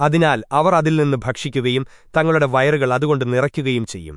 അതിനാൽ അവർ അതിൽ നിന്ന് ഭക്ഷിക്കുകയും തങ്ങളുടെ വയറുകൾ അതുകൊണ്ട് നിറയ്ക്കുകയും ചെയ്യും.